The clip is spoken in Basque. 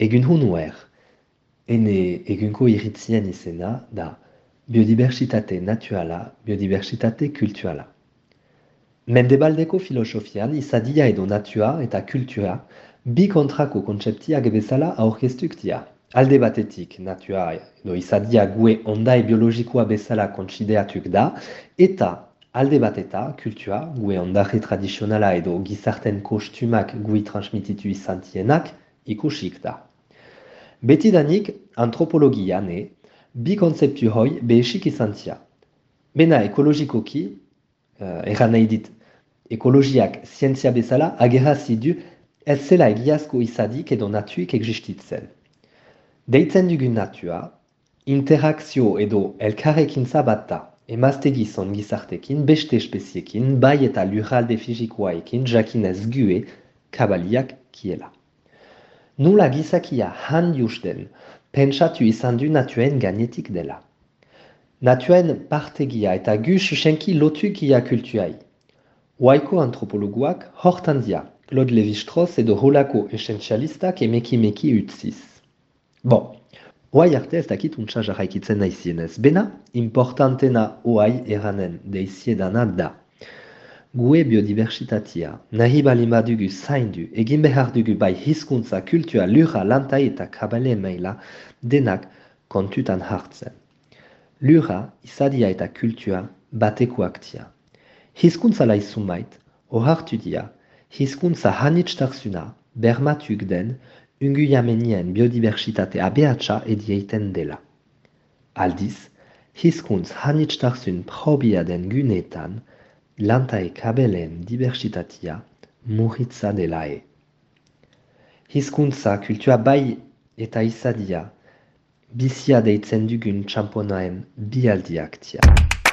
Egun hunuer, ene egunko iritzien izena da biodibertsitate naturala, biodibertsitate kultuala. Mendebaldeko filosofian izadia edo natua eta kultura bi kontrako kontzeptiak bezala aurkeztuk dira. Alde batetik natua edo izadia gue ondai biologikoa bezala kontsideatuk da, eta alde bateta kultua gue ondare tradizionala edo gizarten kostumak gui transmititu izantienak ikusik da. Betidanik antropologian e, bi konzeptu hoi behesik izantzia. Bena ekologikoki, uh, erran nahi dit, ekologiak zientzia bezala agerrazi du ez zela egiazko izadik edo natuik existitzen. Deitzen dugun natua, interakzio edo elkarrekin zabata emazte gizon gizartekin, beste espeziekin, bai gue kabaliak kiela. Nula gizakia han justen, pentsatu izan du natuen gainetik dela. Natuen partegia eta gu susenki lotukia kultuai. Waiko antropologuak hortan dia, Claude Lévi-Strauss edo holako esentzialistak emeki-meki utziz. Bon, oai arte ez dakit untsa jarraikitzen naizienez. Bena, importantena oai eranen deiziedana da. Gue biodiversitatea, nahi bali madugu zaindu, egin behar dugu bai hizkuntza, kultua, lura, lanta eta kabale maila denak kontutan hartzen. Lura, izadia eta kultua batekoak tia. Hizkuntza laizun bait, ohartu dia, hizkuntza hanitstarzuna, bermatuk den, ungu jamenien biodiversitate abeatsa edieiten dela. Aldiz, hizkuntz hanitstarzun probia den gunetan, lanta e kabelen diversitatia murritza delae. Hizkuntza kultua bai eta izadia, bizia deitzen dugun txamponaen bialdiak tia.